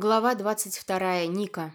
Глава 22. Ника.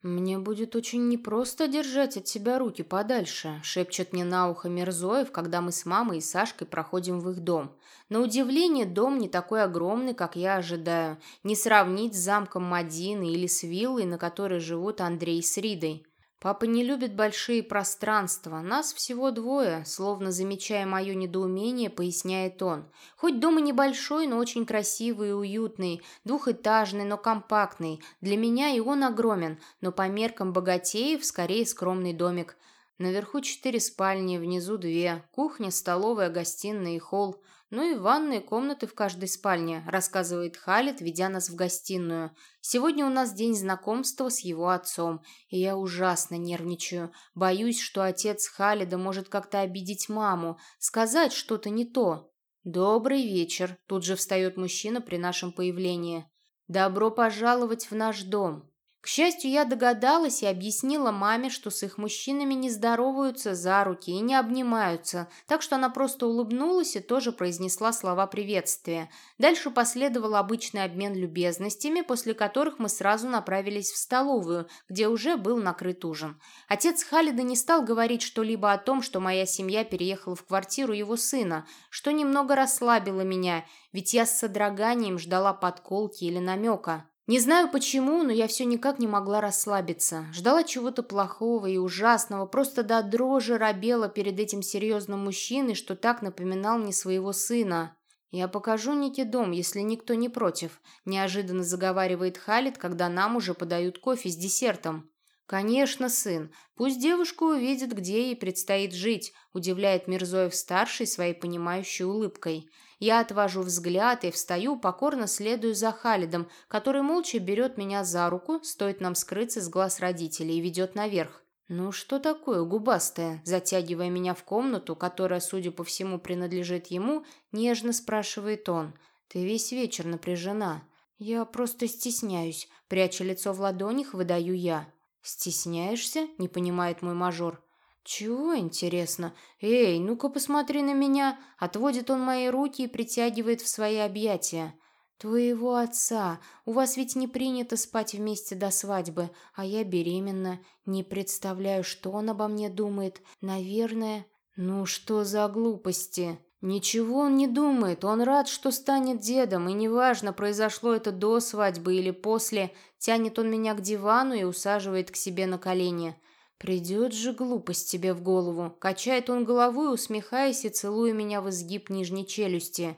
«Мне будет очень непросто держать от тебя руки подальше», — шепчет мне на ухо Мирзоев, когда мы с мамой и Сашкой проходим в их дом. На удивление, дом не такой огромный, как я ожидаю. Не сравнить с замком Мадины или с виллой, на которой живут Андрей с Ридой. Папа не любит большие пространства, нас всего двое, словно замечая мое недоумение, поясняет он. Хоть дом и небольшой, но очень красивый и уютный, двухэтажный, но компактный. Для меня и он огромен, но по меркам богатеев скорее скромный домик. Наверху четыре спальни, внизу две, кухня, столовая, гостиная и холл. Ну и ванные комнаты в каждой спальне, рассказывает Халит, ведя нас в гостиную. Сегодня у нас день знакомства с его отцом, и я ужасно нервничаю. Боюсь, что отец Халида может как-то обидеть маму, сказать что-то не то. «Добрый вечер», – тут же встает мужчина при нашем появлении. «Добро пожаловать в наш дом». К счастью, я догадалась и объяснила маме, что с их мужчинами не здороваются за руки и не обнимаются, так что она просто улыбнулась и тоже произнесла слова приветствия. Дальше последовал обычный обмен любезностями, после которых мы сразу направились в столовую, где уже был накрыт ужин. Отец Халида не стал говорить что-либо о том, что моя семья переехала в квартиру его сына, что немного расслабило меня, ведь я с содроганием ждала подколки или намека. Не знаю почему, но я все никак не могла расслабиться. Ждала чего-то плохого и ужасного, просто до дрожи робела перед этим серьезным мужчиной, что так напоминал мне своего сына. «Я покажу Нике дом, если никто не против», – неожиданно заговаривает Халит, когда нам уже подают кофе с десертом. «Конечно, сын. Пусть девушка увидит, где ей предстоит жить», – удивляет Мирзоев-старший своей понимающей улыбкой. Я отвожу взгляд и встаю, покорно следую за Халидом, который молча берет меня за руку, стоит нам скрыться с глаз родителей, и ведет наверх. «Ну что такое, губастая?» Затягивая меня в комнату, которая, судя по всему, принадлежит ему, нежно спрашивает он. «Ты весь вечер напряжена». «Я просто стесняюсь», — пряча лицо в ладонях, выдаю я. «Стесняешься?» — не понимает мой мажор. «Чего, интересно? Эй, ну-ка посмотри на меня!» Отводит он мои руки и притягивает в свои объятия. «Твоего отца. У вас ведь не принято спать вместе до свадьбы, а я беременна. Не представляю, что он обо мне думает. Наверное...» «Ну что за глупости?» «Ничего он не думает. Он рад, что станет дедом, и неважно, произошло это до свадьбы или после, тянет он меня к дивану и усаживает к себе на колени». «Придет же глупость тебе в голову!» Качает он головой, усмехаясь и целуя меня в изгиб нижней челюсти.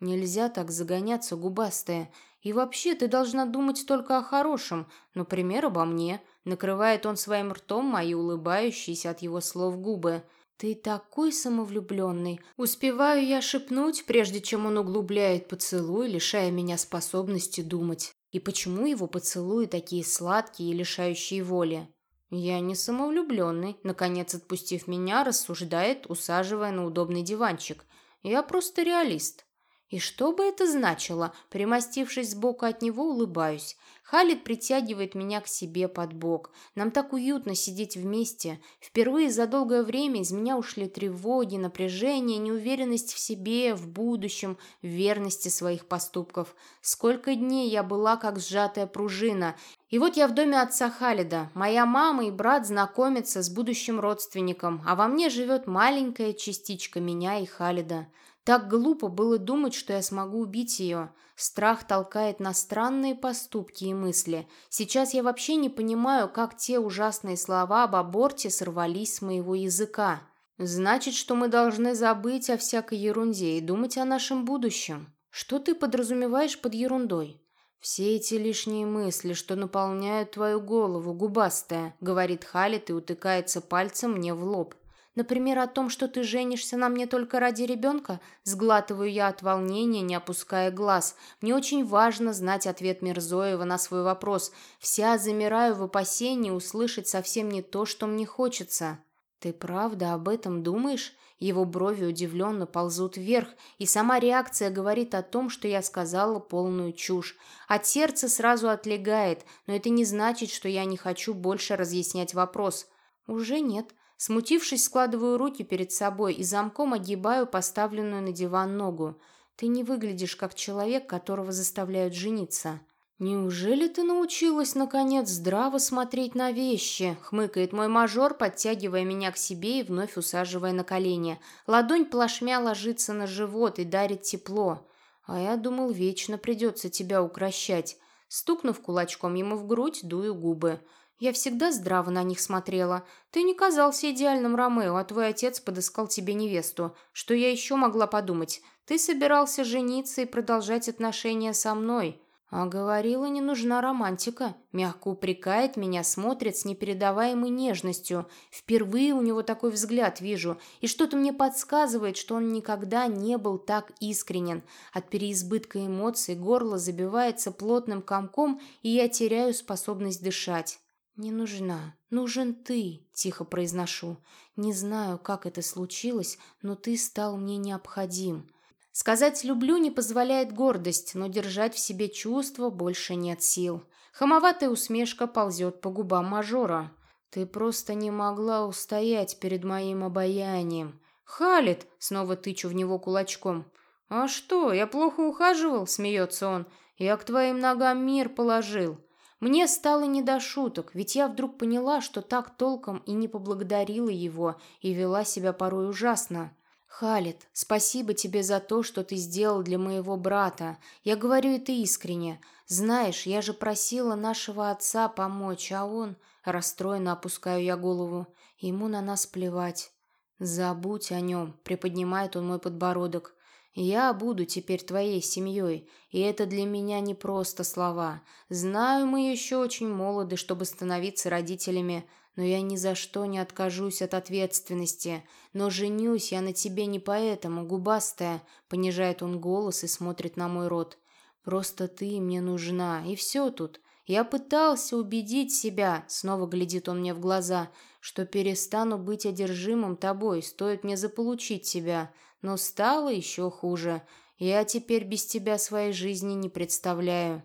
«Нельзя так загоняться, губастая. И вообще ты должна думать только о хорошем, например, обо мне». Накрывает он своим ртом мои улыбающиеся от его слов губы. «Ты такой самовлюбленный!» Успеваю я шепнуть, прежде чем он углубляет поцелуй, лишая меня способности думать. И почему его поцелуи такие сладкие и лишающие воли? «Я не самовлюбленный», — наконец отпустив меня, рассуждает, усаживая на удобный диванчик. «Я просто реалист». И что бы это значило? Примостившись сбоку от него, улыбаюсь. Халид притягивает меня к себе под бок. Нам так уютно сидеть вместе. Впервые за долгое время из меня ушли тревоги, напряжение, неуверенность в себе, в будущем, в верности своих поступков. Сколько дней я была как сжатая пружина. И вот я в доме отца Халида. Моя мама и брат знакомятся с будущим родственником, а во мне живет маленькая частичка меня и Халида. Так глупо было думать, что я смогу убить ее. Страх толкает на странные поступки и мысли. Сейчас я вообще не понимаю, как те ужасные слова об аборте сорвались с моего языка. Значит, что мы должны забыть о всякой ерунде и думать о нашем будущем. Что ты подразумеваешь под ерундой? «Все эти лишние мысли, что наполняют твою голову, губастая», — говорит Халит и утыкается пальцем мне в лоб. Например, о том, что ты женишься на мне только ради ребенка? Сглатываю я от волнения, не опуская глаз. Мне очень важно знать ответ Мирзоева на свой вопрос. Вся замираю в опасении услышать совсем не то, что мне хочется. Ты правда об этом думаешь? Его брови удивленно ползут вверх, и сама реакция говорит о том, что я сказала полную чушь. От сердца сразу отлегает, но это не значит, что я не хочу больше разъяснять вопрос. Уже нет. Смутившись, складываю руки перед собой и замком огибаю поставленную на диван ногу. Ты не выглядишь как человек, которого заставляют жениться. «Неужели ты научилась, наконец, здраво смотреть на вещи?» — хмыкает мой мажор, подтягивая меня к себе и вновь усаживая на колени. Ладонь плашмя ложится на живот и дарит тепло. А я думал, вечно придется тебя укращать. Стукнув кулачком ему в грудь, дую губы. Я всегда здраво на них смотрела. Ты не казался идеальным Ромео, а твой отец подыскал тебе невесту. Что я еще могла подумать? Ты собирался жениться и продолжать отношения со мной. А говорила, не нужна романтика. Мягко упрекает меня, смотрит с непередаваемой нежностью. Впервые у него такой взгляд вижу. И что-то мне подсказывает, что он никогда не был так искренен. От переизбытка эмоций горло забивается плотным комком, и я теряю способность дышать. «Не нужна. Нужен ты», — тихо произношу. «Не знаю, как это случилось, но ты стал мне необходим». Сказать «люблю» не позволяет гордость, но держать в себе чувства больше нет сил. Хамоватая усмешка ползет по губам мажора. «Ты просто не могла устоять перед моим обаянием». «Халит!» — снова тычу в него кулачком. «А что, я плохо ухаживал?» — смеется он. «Я к твоим ногам мир положил». Мне стало не до шуток, ведь я вдруг поняла, что так толком и не поблагодарила его и вела себя порой ужасно. «Халид, спасибо тебе за то, что ты сделал для моего брата. Я говорю это искренне. Знаешь, я же просила нашего отца помочь, а он...» Расстроенно опускаю я голову. Ему на нас плевать. «Забудь о нем», — приподнимает он мой подбородок. «Я буду теперь твоей семьей, и это для меня не просто слова. Знаю, мы еще очень молоды, чтобы становиться родителями, но я ни за что не откажусь от ответственности. Но женюсь я на тебе не поэтому, губастая, понижает он голос и смотрит на мой рот. Просто ты мне нужна, и все тут. Я пытался убедить себя, снова глядит он мне в глаза, что перестану быть одержимым тобой, стоит мне заполучить тебя. Но стало еще хуже. Я теперь без тебя своей жизни не представляю.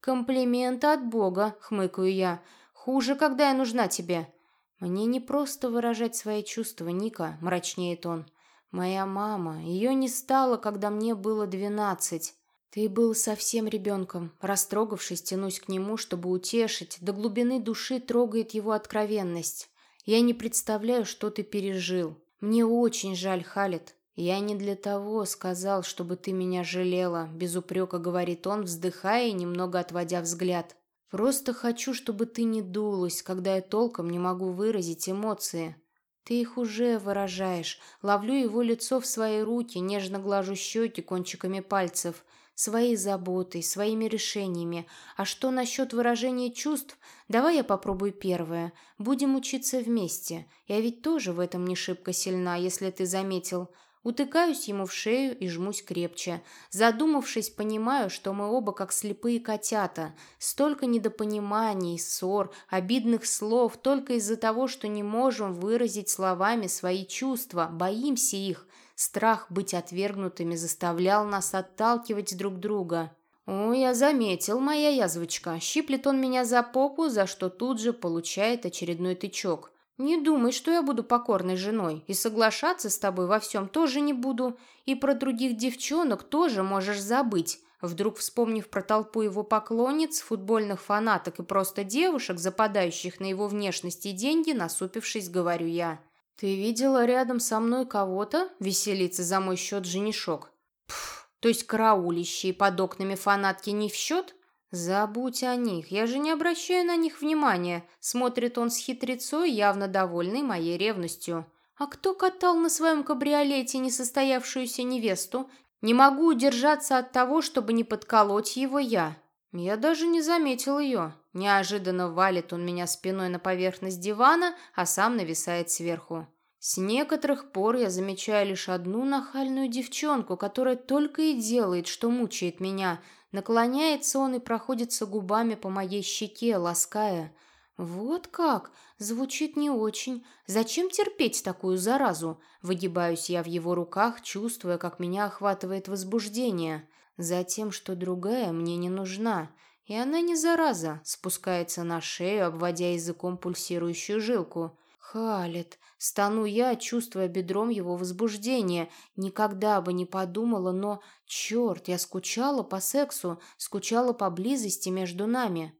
Комплимент от Бога, хмыкаю я. Хуже, когда я нужна тебе. Мне не просто выражать свои чувства, Ника, мрачнеет он. Моя мама, ее не стало, когда мне было двенадцать. Ты был совсем ребенком. Растрогавшись, тянусь к нему, чтобы утешить. До глубины души трогает его откровенность. Я не представляю, что ты пережил. Мне очень жаль, Халит. Я не для того сказал, чтобы ты меня жалела, без упрека говорит он, вздыхая и немного отводя взгляд. Просто хочу, чтобы ты не дулась, когда я толком не могу выразить эмоции. Ты их уже выражаешь. Ловлю его лицо в свои руки, нежно глажу щеки кончиками пальцев. Своей заботой, своими решениями. А что насчет выражения чувств? Давай я попробую первое. Будем учиться вместе. Я ведь тоже в этом не шибко сильна, если ты заметил. Утыкаюсь ему в шею и жмусь крепче. Задумавшись, понимаю, что мы оба как слепые котята. Столько недопониманий, ссор, обидных слов только из-за того, что не можем выразить словами свои чувства, боимся их. Страх быть отвергнутыми заставлял нас отталкивать друг друга. «О, я заметил, моя язвочка. Щиплет он меня за попу, за что тут же получает очередной тычок. «Не думай, что я буду покорной женой, и соглашаться с тобой во всем тоже не буду, и про других девчонок тоже можешь забыть». Вдруг вспомнив про толпу его поклонниц, футбольных фанаток и просто девушек, западающих на его внешность и деньги, насупившись, говорю я. «Ты видела рядом со мной кого-то?» — веселится за мой счет женишок. «Пф, то есть караулищие под окнами фанатки не в счет?» «Забудь о них, я же не обращаю на них внимания», — смотрит он с хитрецой, явно довольный моей ревностью. «А кто катал на своем кабриолете несостоявшуюся невесту? Не могу удержаться от того, чтобы не подколоть его я». Я даже не заметил ее. Неожиданно валит он меня спиной на поверхность дивана, а сам нависает сверху. С некоторых пор я замечаю лишь одну нахальную девчонку, которая только и делает, что мучает меня — Наклоняется он и проходится губами по моей щеке, лаская. «Вот как! Звучит не очень. Зачем терпеть такую заразу?» Выгибаюсь я в его руках, чувствуя, как меня охватывает возбуждение. Затем, что другая мне не нужна. И она не зараза, спускается на шею, обводя языком пульсирующую жилку. Халит, стану я, чувствуя бедром его возбуждение. Никогда бы не подумала, но, черт, я скучала по сексу, скучала по близости между нами.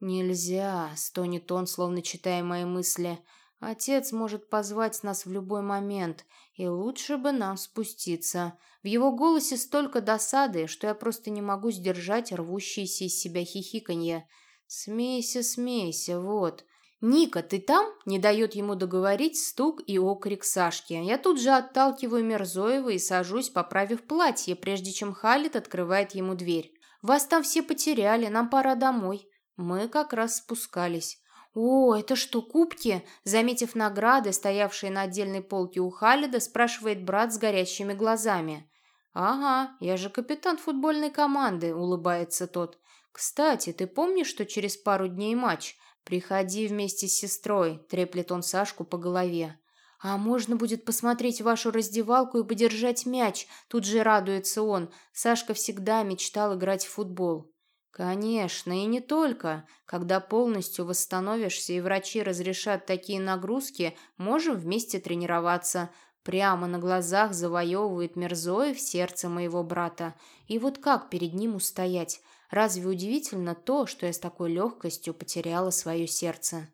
Нельзя, стонет он, словно читая мои мысли. Отец может позвать нас в любой момент, и лучше бы нам спуститься. В его голосе столько досады, что я просто не могу сдержать рвущиеся из себя хихиканье. «Смейся, смейся, вот». «Ника, ты там?» – не дает ему договорить стук и окрик Сашки. Я тут же отталкиваю Мерзоева и сажусь, поправив платье, прежде чем Халит открывает ему дверь. «Вас там все потеряли, нам пора домой». Мы как раз спускались. «О, это что, кубки?» Заметив награды, стоявшие на отдельной полке у Халида, спрашивает брат с горящими глазами. «Ага, я же капитан футбольной команды», — улыбается тот. «Кстати, ты помнишь, что через пару дней матч? Приходи вместе с сестрой», — треплет он Сашку по голове. «А можно будет посмотреть вашу раздевалку и подержать мяч?» Тут же радуется он. Сашка всегда мечтал играть в футбол. «Конечно, и не только. Когда полностью восстановишься и врачи разрешат такие нагрузки, можем вместе тренироваться. Прямо на глазах завоевывает Мерзоев сердце моего брата. И вот как перед ним устоять? Разве удивительно то, что я с такой легкостью потеряла свое сердце?